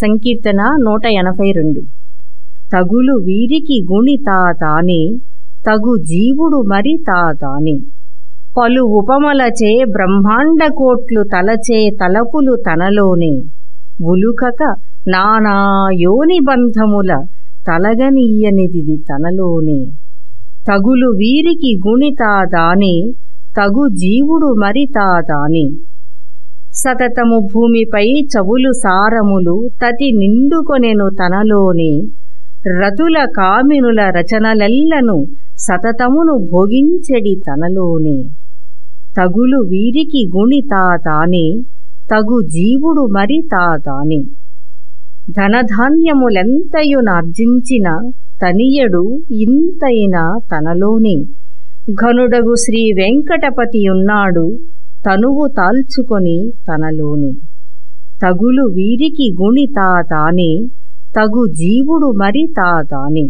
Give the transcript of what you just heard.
సంకీర్తన నూట ఎనభై రెండు. తగులు వీరికి గుణి తాతాని తగు జీవుడు మరి తాతాని పలు ఉపమలచే బ్రహ్మాండ కోట్లు తలచే తలపులు తనలోనే. ఉలుకక నానా యోని బంధముల తలగనీయనిది తనలోనే. తగులు వీరికి గుణితాదాని తగు జీవుడు మరి తాదాని సతతము భూమిపై చవులు సారములు తతి నిండుకొనెను తనలోని రతుల కామినుల రచనలెల్లను సతతమును భోగించెడి తనలోనే. తగులు వీరికి గుణి తాతాని తగు జీవుడు మరి తాతాని ధనధాన్యములెంతయునార్జించిన తనియడు ఇంతైన తనలోనే. ఘనుడగు శ్రీ వెంకటపతియున్నాడు తనువు తాల్చుకొని తనలోని. తగులు వీరికి గుణి తాతాని తగు జీవుడు మరి తాతాని.